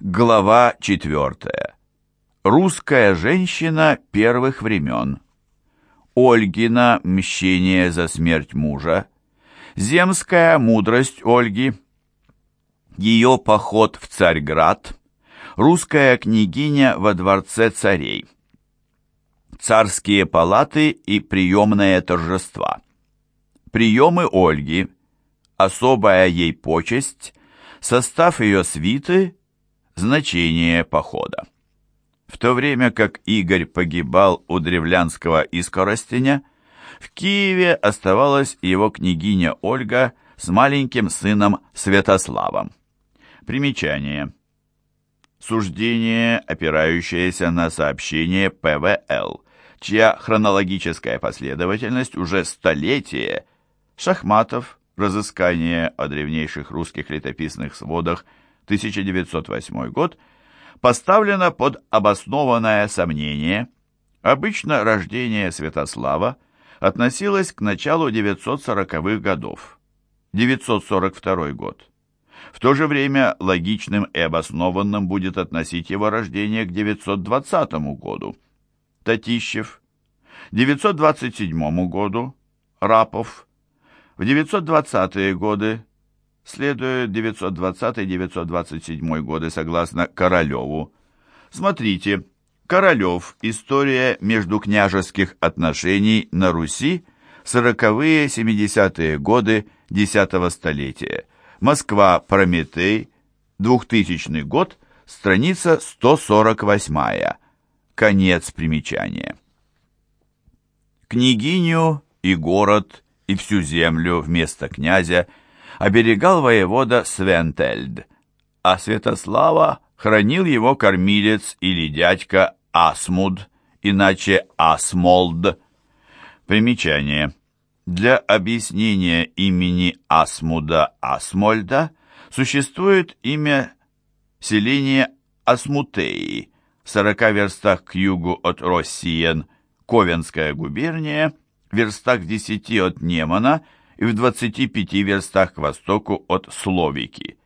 Глава 4. Русская женщина первых времен. Ольгина мщение за смерть мужа. Земская мудрость Ольги. Ее поход в Царьград. Русская княгиня во дворце царей. Царские палаты и приемные торжества. Приемы Ольги. Особая ей почесть. Состав ее свиты Значение похода. В то время как Игорь погибал у древлянского искоростеня, в Киеве оставалась его княгиня Ольга с маленьким сыном Святославом. Примечание. Суждение, опирающееся на сообщение ПВЛ, чья хронологическая последовательность уже столетие, Шахматов, разыскание о древнейших русских летописных сводах – 1908 год, поставлено под обоснованное сомнение. Обычно рождение Святослава относилось к началу 940-х годов. 942 год. В то же время логичным и обоснованным будет относить его рождение к 920 году. Татищев. 927 году. Рапов. В 920-е годы следует 920-927 годы согласно Королеву. Смотрите, Королев. История междукняжеских отношений на Руси. 40-70-е годы X столетия. Москва. Прометей. 2000 год. Страница 148. Конец примечания. Княгиню и город, и всю землю вместо князя – оберегал воевода Свентельд, а Святослава хранил его кормилец или дядька Асмуд, иначе Асмолд. Примечание. Для объяснения имени Асмуда Асмольда существует имя селения Асмутеи, в 40 верстах к югу от Россиен, Ковенская губерния, верстах 10 от Немана и в 25 верстах к востоку от Словики.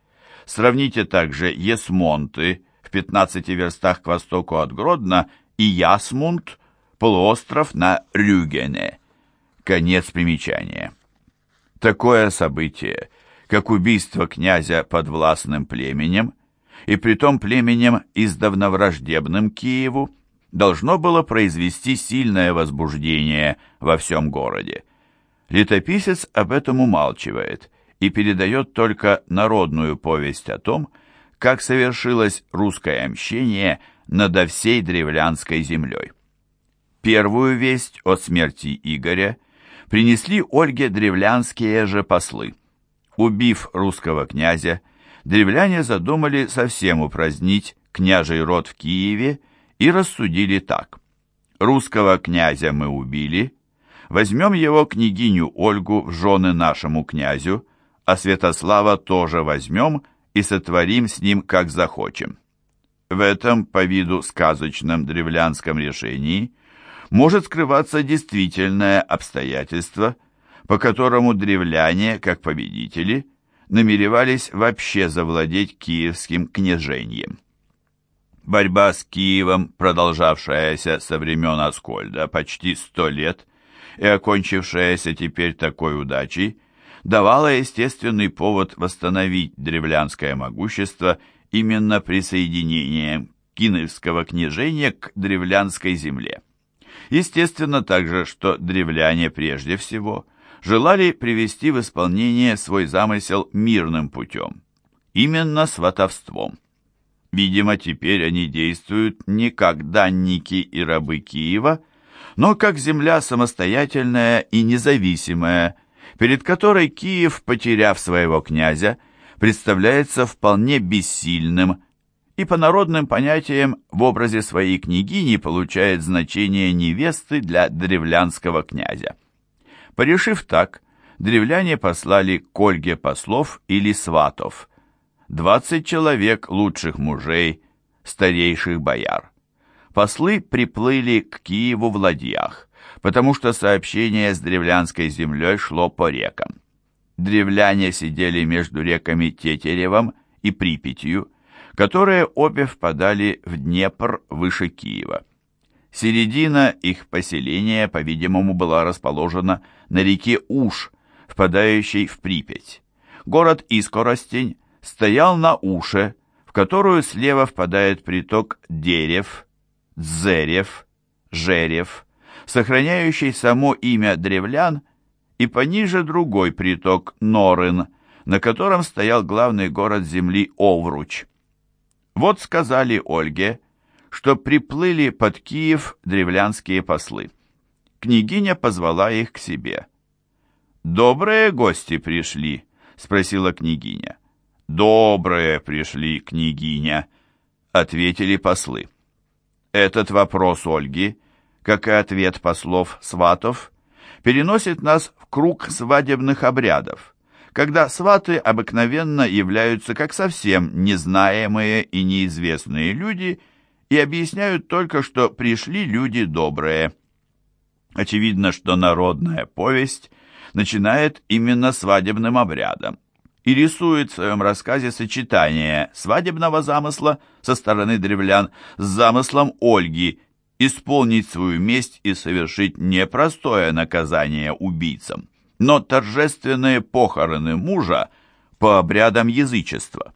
Сравните также Есмонты в 15 верстах к востоку от Гродно и Ясмунд, полуостров на Рюгене. Конец примечания. Такое событие, как убийство князя под властным племенем, и притом племенем издавна враждебным Киеву, должно было произвести сильное возбуждение во всем городе. Летописец об этом умалчивает и передает только народную повесть о том, как совершилось русское мщение над всей древлянской землей. Первую весть о смерти Игоря принесли Ольге древлянские же послы. Убив русского князя, древляне задумали совсем упразднить княжий род в Киеве и рассудили так. Русского князя мы убили, Возьмем его княгиню Ольгу в жены нашему князю, а Святослава тоже возьмем и сотворим с ним, как захочем. В этом, по виду сказочном древлянском решении, может скрываться действительное обстоятельство, по которому древляне, как победители, намеревались вообще завладеть киевским княжением. Борьба с Киевом, продолжавшаяся со времен Аскольда почти сто лет, и окончившаяся теперь такой удачей, давала естественный повод восстановить древлянское могущество именно присоединением Киневского княжения к древлянской земле. Естественно также, что древляне прежде всего желали привести в исполнение свой замысел мирным путем, именно сватовством. Видимо, теперь они действуют не как данники и рабы Киева, но как земля самостоятельная и независимая, перед которой Киев, потеряв своего князя, представляется вполне бессильным и по народным понятиям в образе своей княгини получает значение невесты для древлянского князя. Порешив так, древляне послали к Ольге послов или сватов, двадцать человек лучших мужей, старейших бояр послы приплыли к Киеву в ладьях, потому что сообщение с древлянской землей шло по рекам. Древляне сидели между реками Тетеревом и Припятью, которые обе впадали в Днепр выше Киева. Середина их поселения, по-видимому, была расположена на реке Уж, впадающей в Припять. Город Искоростень стоял на Уше, в которую слева впадает приток Дерев, Дзерев, Жерев, сохраняющий само имя древлян, и пониже другой приток Норын, на котором стоял главный город земли Овруч. Вот сказали Ольге, что приплыли под Киев древлянские послы. Княгиня позвала их к себе. «Добрые гости пришли?» — спросила княгиня. «Добрые пришли, княгиня», — ответили послы. Этот вопрос Ольги, как и ответ послов сватов, переносит нас в круг свадебных обрядов, когда сваты обыкновенно являются как совсем незнаемые и неизвестные люди — и объясняют только, что пришли люди добрые. Очевидно, что народная повесть начинает именно свадебным обрядом и рисует в своем рассказе сочетание свадебного замысла со стороны древлян с замыслом Ольги исполнить свою месть и совершить непростое наказание убийцам, но торжественные похороны мужа по обрядам язычества.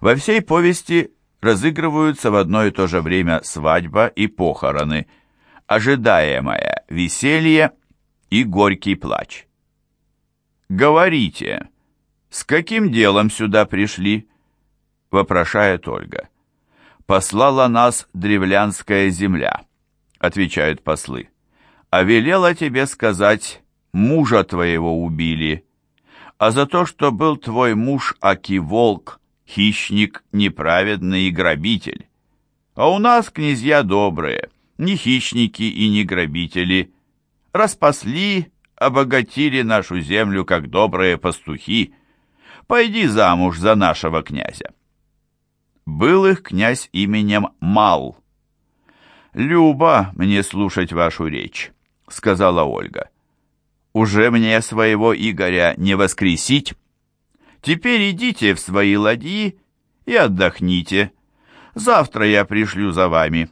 Во всей повести разыгрываются в одно и то же время свадьба и похороны, ожидаемое веселье и горький плач. «Говорите, с каким делом сюда пришли?» — вопрошает Ольга. «Послала нас древлянская земля», — отвечают послы. «А велела тебе сказать, мужа твоего убили, а за то, что был твой муж Аки-волк, хищник, неправедный и грабитель. А у нас князья добрые, не хищники и не грабители. Распасли, обогатили нашу землю, как добрые пастухи. Пойди замуж за нашего князя. Был их князь именем Мал. «Люба мне слушать вашу речь», — сказала Ольга. «Уже мне своего Игоря не воскресить?» Теперь идите в свои ладьи и отдохните. Завтра я пришлю за вами.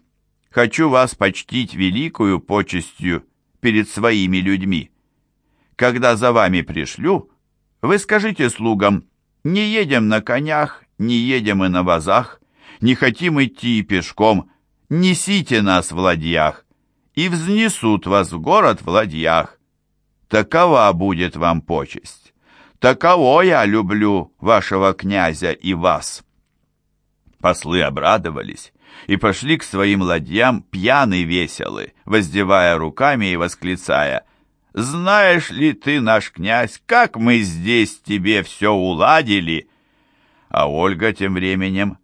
Хочу вас почтить великую почестью перед своими людьми. Когда за вами пришлю, вы скажите слугам, не едем на конях, не едем и на вазах, не хотим идти пешком, несите нас в ладьях, и взнесут вас в город в ладьях. Такова будет вам почесть. Таково я люблю вашего князя и вас». Послы обрадовались и пошли к своим ладьям пьяны веселы, воздевая руками и восклицая «Знаешь ли ты, наш князь, как мы здесь тебе все уладили?» А Ольга тем временем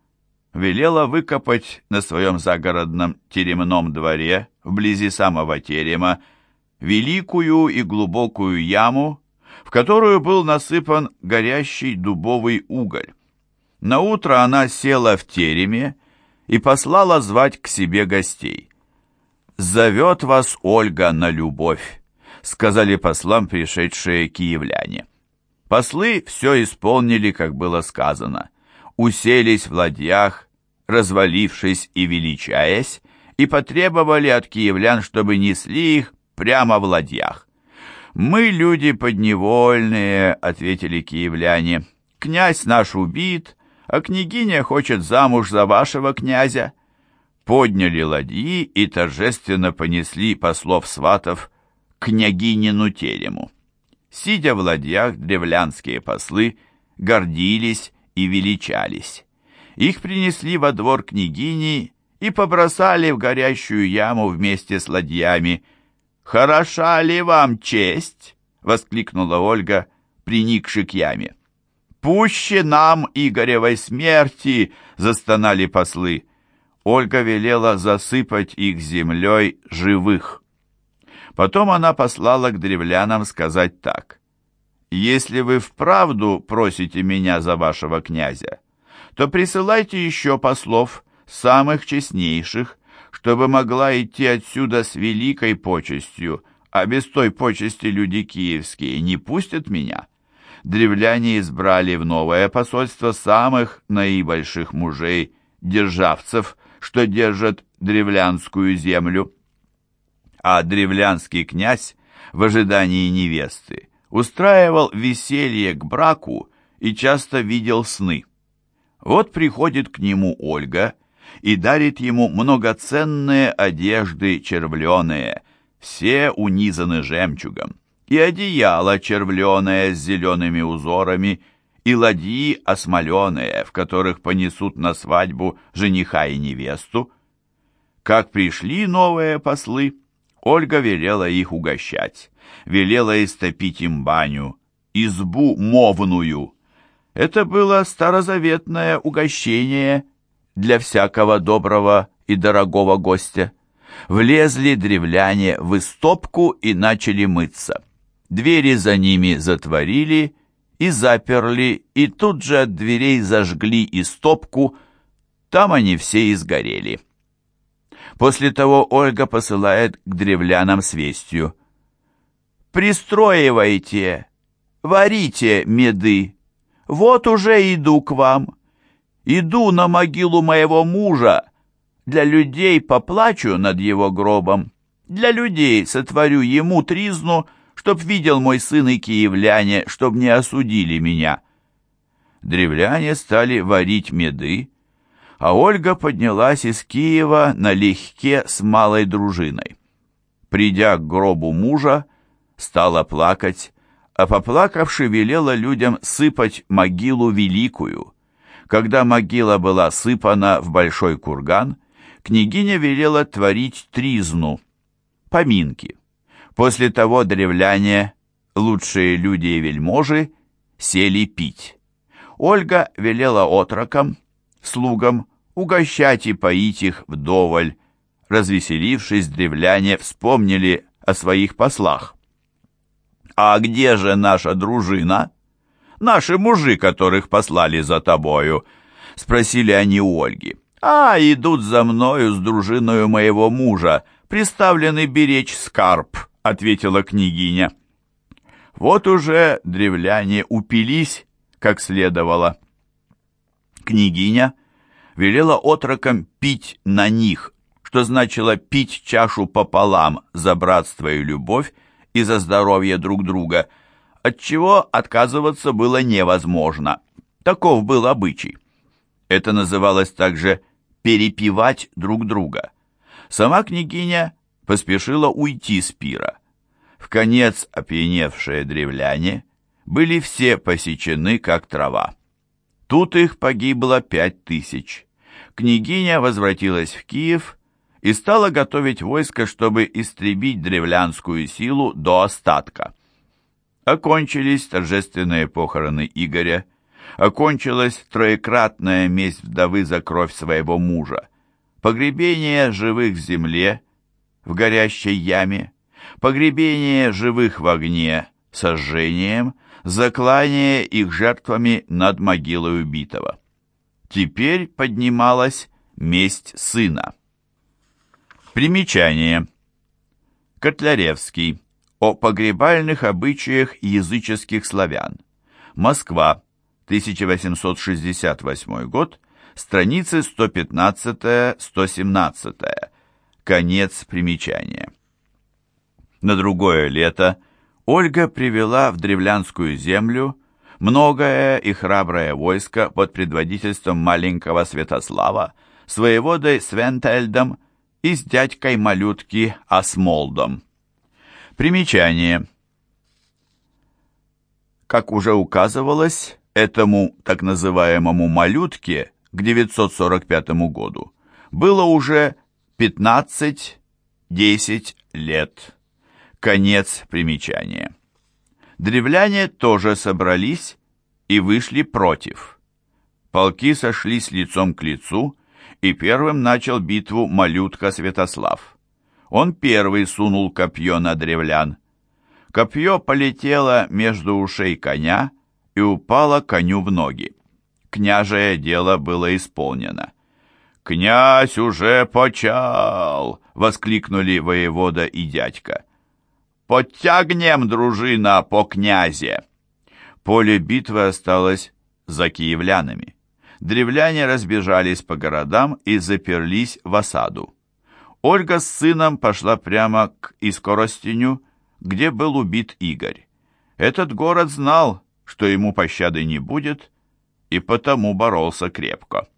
велела выкопать на своем загородном теремном дворе, вблизи самого терема, великую и глубокую яму, в которую был насыпан горящий дубовый уголь. На утро она села в тереме и послала звать к себе гостей. «Зовет вас Ольга на любовь», — сказали послам пришедшие киевляне. Послы все исполнили, как было сказано. Уселись в ладьях, развалившись и величаясь, и потребовали от киевлян, чтобы несли их прямо в ладьях. «Мы люди подневольные», — ответили киевляне. «Князь наш убит, а княгиня хочет замуж за вашего князя». Подняли ладьи и торжественно понесли послов-сватов княгинину терему. Сидя в ладьях, древлянские послы гордились и величались. Их принесли во двор княгини и побросали в горящую яму вместе с ладьями — «Хороша ли вам честь?» — воскликнула Ольга, приникши к яме. «Пуще нам Игоревой смерти!» — застонали послы. Ольга велела засыпать их землей живых. Потом она послала к древлянам сказать так. «Если вы вправду просите меня за вашего князя, то присылайте еще послов, самых честнейших, чтобы могла идти отсюда с великой почестью, а без той почести люди киевские не пустят меня. древляне избрали в новое посольство самых наибольших мужей, державцев, что держат древлянскую землю. А древлянский князь в ожидании невесты устраивал веселье к браку и часто видел сны. Вот приходит к нему Ольга и дарит ему многоценные одежды червленые, все унизаны жемчугом, и одеяло червленое с зелеными узорами, и ладьи осмоленные, в которых понесут на свадьбу жениха и невесту. Как пришли новые послы, Ольга велела их угощать, велела истопить им баню, избу мовную. Это было старозаветное угощение для всякого доброго и дорогого гостя. Влезли древляне в истопку и начали мыться. Двери за ними затворили и заперли, и тут же от дверей зажгли и стопку, там они все и сгорели. После того Ольга посылает к древлянам с вестью. «Пристроивайте, варите меды, вот уже иду к вам, иду на могилу моего мужа, для людей поплачу над его гробом, для людей сотворю ему тризну, чтоб видел мой сын и киевляне, чтоб не осудили меня. Древляне стали варить меды, а Ольга поднялась из Киева налегке с малой дружиной. Придя к гробу мужа, стала плакать, а поплакавши велела людям сыпать могилу великую. Когда могила была сыпана в большой курган, княгиня велела творить тризну, поминки. После того древляне, лучшие люди и вельможи, сели пить. Ольга велела отрокам, слугам угощать и поить их вдоволь. Развеселившись, древляне вспомнили о своих послах. «А где же наша дружина? Наши мужи, которых послали за тобою?» — спросили они у Ольги. «А, идут за мною с дружиною моего мужа, приставлены беречь скарб», ответила княгиня. Вот уже древляне упились, как следовало. Княгиня велела отрокам пить на них, что значило пить чашу пополам за братство и любовь и за здоровье друг друга, от чего отказываться было невозможно. Таков был обычай. Это называлось также «перепевать друг друга». Сама княгиня поспешила уйти с пира. В конец опьяневшие древляне были все посечены, как трава. Тут их погибло пять тысяч. Княгиня возвратилась в Киев и стала готовить войско, чтобы истребить древлянскую силу до остатка. Окончились торжественные похороны Игоря, окончилась троекратная месть вдовы за кровь своего мужа, погребение живых в земле, в горящей яме, погребение живых в огне сожжением, заклание их жертвами над могилой убитого. Теперь поднималась месть сына. Примечание. Котляревский. О погребальных обычаях языческих славян. Москва, 1868 год, страницы 115-117. Конец примечания. На другое лето Ольга привела в древлянскую землю многое и храброе войско под предводительством маленького Святослава, с воеводой Свентельдом и с дядькой малютки Асмолдом. Примечание. Как уже указывалось, этому так называемому малютке к 945 году было уже 15-10 лет. Конец примечания. Древляне тоже собрались и вышли против. Полки сошлись лицом к лицу, и первым начал битву малютка Святослав. Он первый сунул копье на древлян. Копье полетело между ушей коня и упало коню в ноги. Княжее дело было исполнено. «Князь уже почал!» — воскликнули воевода и дядька. «Подтягнем, дружина, по князе!» Поле битвы осталось за киевлянами. Древляне разбежались по городам и заперлись в осаду. Ольга с сыном пошла прямо к Искоростеню, где был убит Игорь. Этот город знал, что ему пощады не будет, и потому боролся крепко.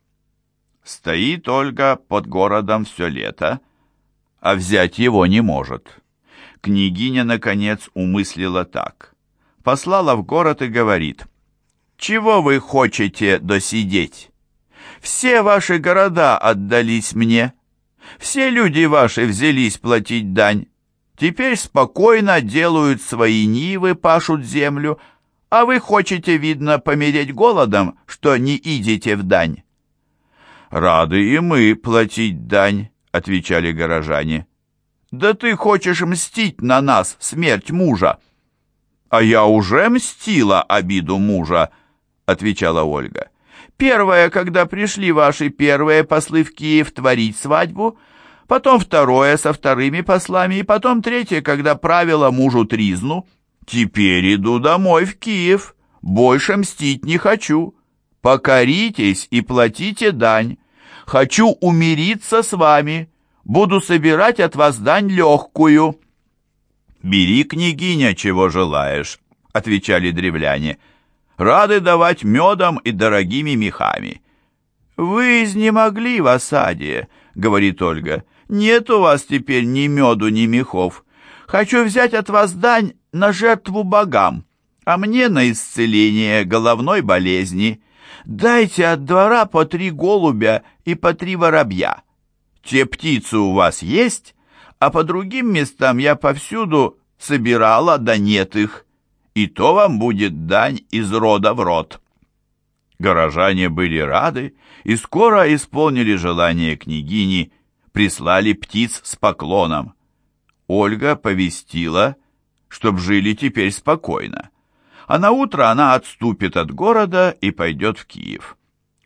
Стоит Ольга под городом все лето, а взять его не может. Княгиня, наконец, умыслила так. Послала в город и говорит, «Чего вы хотите досидеть? Все ваши города отдались мне, все люди ваши взялись платить дань. Теперь спокойно делают свои нивы, пашут землю, а вы хотите, видно, помереть голодом, что не идите в дань». «Рады и мы платить дань», — отвечали горожане. «Да ты хочешь мстить на нас, смерть мужа!» «А я уже мстила обиду мужа», — отвечала Ольга. «Первое, когда пришли ваши первые послы в Киев творить свадьбу, потом второе со вторыми послами, и потом третье, когда правила мужу тризну. Теперь иду домой в Киев, больше мстить не хочу. Покоритесь и платите дань. Хочу умириться с вами» буду собирать от вас дань легкую». «Бери, княгиня, чего желаешь», — отвечали древляне. «Рады давать медом и дорогими мехами». «Вы изнемогли в осаде», — говорит Ольга. «Нет у вас теперь ни меду, ни мехов. Хочу взять от вас дань на жертву богам, а мне на исцеление головной болезни. Дайте от двора по три голубя и по три воробья». Те птицы у вас есть, а по другим местам я повсюду собирала, да нет их. И то вам будет дань из рода в род». Горожане были рады и скоро исполнили желание княгини, прислали птиц с поклоном. Ольга повестила, чтоб жили теперь спокойно, а на утро она отступит от города и пойдет в Киев.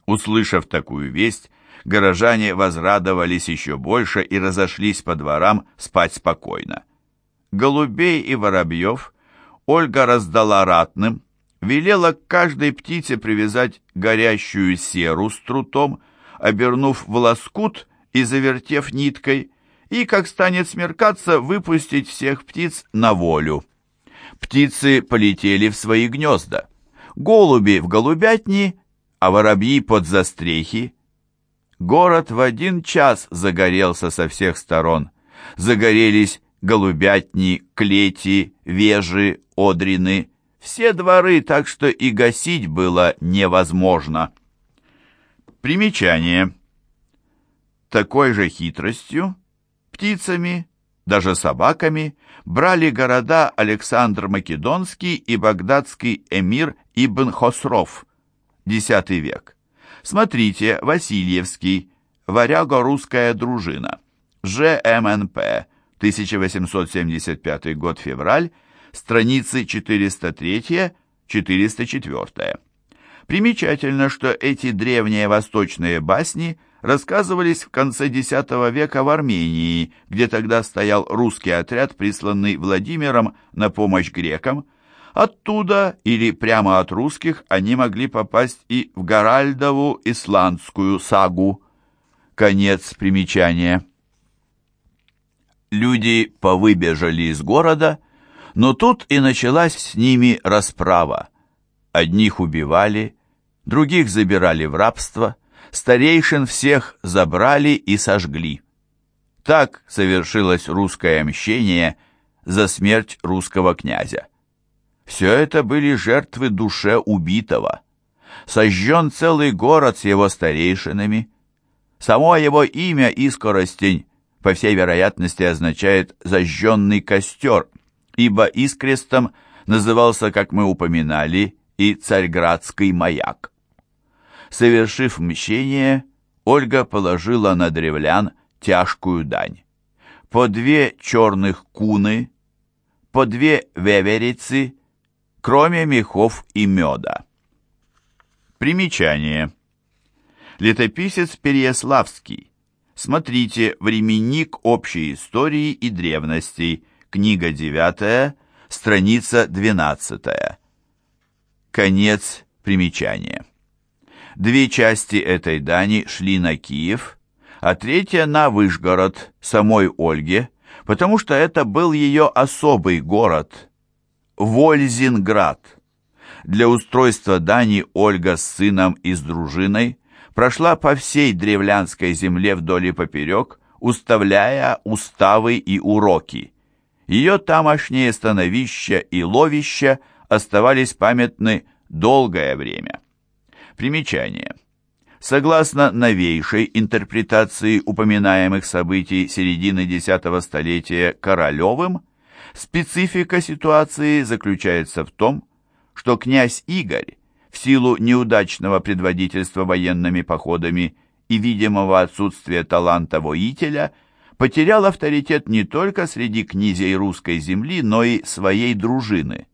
Услышав такую весть, горожане возрадовались еще больше и разошлись по дворам спать спокойно. Голубей и воробьев Ольга раздала ратным, велела каждой птице привязать горящую серу с трутом, обернув в лоскут и завертев ниткой, и, как станет смеркаться, выпустить всех птиц на волю. Птицы полетели в свои гнезда. Голуби в голубятни, а воробьи под застрехи, Город в один час загорелся со всех сторон. Загорелись голубятни, клети, вежи, одрины, все дворы, так что и гасить было невозможно. Примечание. Такой же хитростью, птицами, даже собаками, брали города Александр Македонский и багдадский эмир Ибн Хосров, X век. Смотрите, Васильевский, «Варяго-русская дружина», ЖМНП, 1875 год, февраль, страницы 403-404. Примечательно, что эти древние восточные басни рассказывались в конце X века в Армении, где тогда стоял русский отряд, присланный Владимиром на помощь грекам, Оттуда или прямо от русских они могли попасть и в Гаральдову исландскую сагу. Конец примечания. Люди повыбежали из города, но тут и началась с ними расправа. Одних убивали, других забирали в рабство, старейшин всех забрали и сожгли. Так совершилось русское мщение за смерть русского князя. Все это были жертвы душе убитого. Сожжен целый город с его старейшинами. Само его имя Искоростень, по всей вероятности, означает «зажженный костер», ибо Искрестом назывался, как мы упоминали, и Царьградский маяк. Совершив мщение, Ольга положила на древлян тяжкую дань. По две черных куны, по две веверицы кроме мехов и меда. Примечание. Летописец Переяславский. Смотрите «Временник общей истории и древностей», книга 9, страница 12. Конец примечания. Две части этой дани шли на Киев, а третья на Выжгород, самой Ольге, потому что это был ее особый город, Вользинград. Для устройства дани Ольга с сыном и с дружиной прошла по всей древлянской земле вдоль и поперек, уставляя уставы и уроки. Ее тамошние становища и ловища оставались памятны долгое время. Примечание. Согласно новейшей интерпретации упоминаемых событий середины X столетия Королевым, специфика ситуации заключается в том, что князь Игорь в силу неудачного предводительства военными походами и видимого отсутствия таланта воителя потерял авторитет не только среди князей русской земли, но и своей дружины.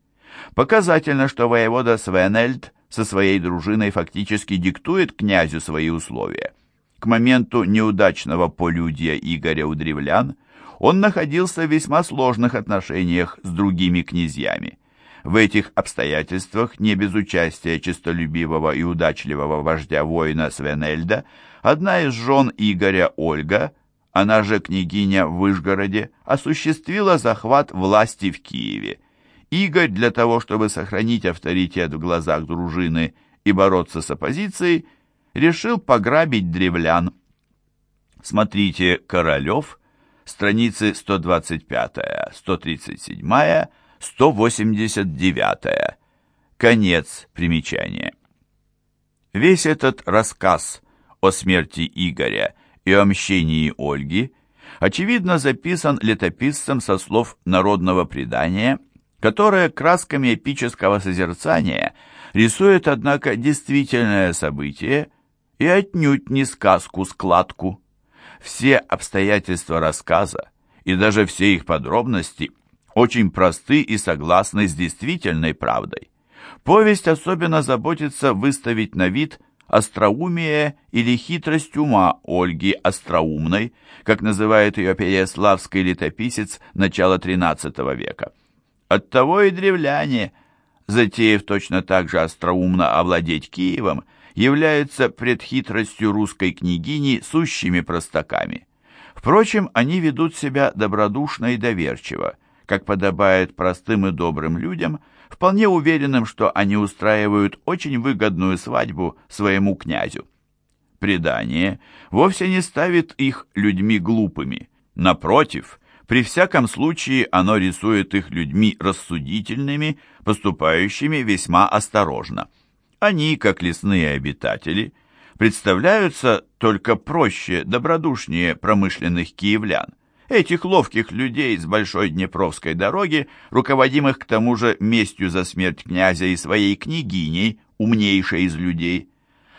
Показательно, что воевода Свенельд со своей дружиной фактически диктует князю свои условия. К моменту неудачного полюдия Игоря у древлян он находился в весьма сложных отношениях с другими князьями. В этих обстоятельствах, не без участия честолюбивого и удачливого вождя воина Свенельда, одна из жен Игоря Ольга, она же княгиня в Выжгороде, осуществила захват власти в Киеве – Игорь для того, чтобы сохранить авторитет в глазах дружины и бороться с оппозицией, решил пограбить древлян. Смотрите «Королев», страницы 125, 137, 189. Конец примечания. Весь этот рассказ о смерти Игоря и о мщении Ольги очевидно записан летописцем со слов народного предания которое красками эпического созерцания рисует, однако, действительное событие и отнюдь не сказку-складку. Все обстоятельства рассказа и даже все их подробности очень просты и согласны с действительной правдой. Повесть особенно заботится выставить на вид остроумие или хитрость ума Ольги Остроумной, как называет ее переяславский летописец начала XIII века. Оттого и древляне, затеяв точно так же остроумно овладеть Киевом, являются пред хитростью русской княгини сущими простаками. Впрочем, они ведут себя добродушно и доверчиво, как подобает простым и добрым людям, вполне уверенным, что они устраивают очень выгодную свадьбу своему князю. Предание вовсе не ставит их людьми глупыми. Напротив, при всяком случае оно рисует их людьми рассудительными, поступающими весьма осторожно. Они, как лесные обитатели, представляются только проще, добродушнее промышленных киевлян, этих ловких людей с большой Днепровской дороги, руководимых к тому же местью за смерть князя и своей княгиней, умнейшей из людей.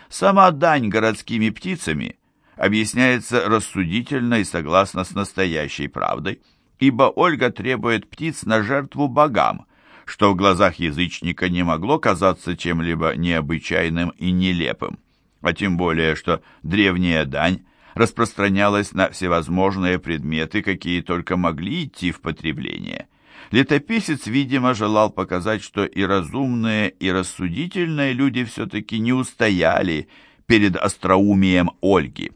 Сама дань городскими птицами объясняется рассудительно и согласно с настоящей правдой, ибо Ольга требует птиц на жертву богам, что в глазах язычника не могло казаться чем-либо необычайным и нелепым, а тем более, что древняя дань распространялась на всевозможные предметы, какие только могли идти в потребление. Летописец, видимо, желал показать, что и разумные, и рассудительные люди все-таки не устояли перед остроумием Ольги.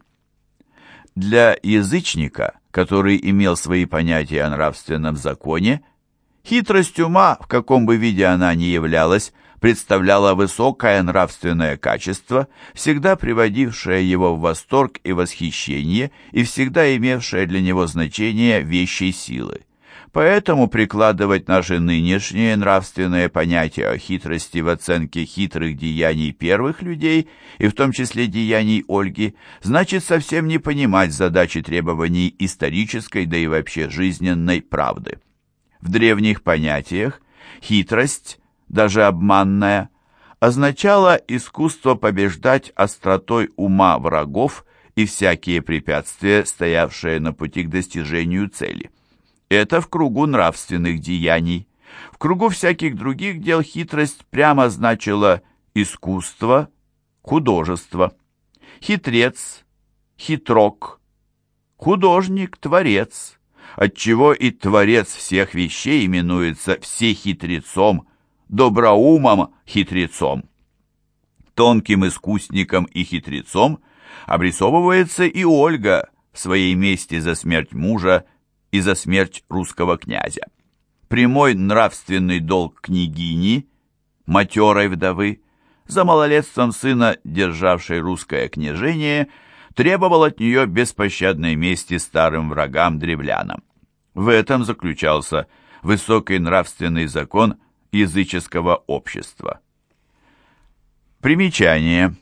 Для язычника, который имел свои понятия о нравственном законе, хитрость ума, в каком бы виде она ни являлась, представляла высокое нравственное качество, всегда приводившее его в восторг и восхищение и всегда имевшее для него значение вещей силы. Поэтому прикладывать наши нынешние нравственные понятия о хитрости в оценке хитрых деяний первых людей, и в том числе деяний Ольги, значит совсем не понимать задачи требований исторической, да и вообще жизненной правды. В древних понятиях хитрость, даже обманная, означала искусство побеждать остротой ума врагов и всякие препятствия, стоявшие на пути к достижению цели. Это в кругу нравственных деяний. В кругу всяких других дел хитрость прямо значила искусство, художество. Хитрец, хитрок, художник, творец, отчего и творец всех вещей именуется всехитрецом, доброумом, хитрецом. Тонким искусником и хитрецом обрисовывается и Ольга в своей мести за смерть мужа и за смерть русского князя. Прямой нравственный долг княгини, матерой вдовы, за малолетством сына, державшей русское княжение, требовал от нее беспощадной мести старым врагам-древлянам. В этом заключался высокий нравственный закон языческого общества. Примечание.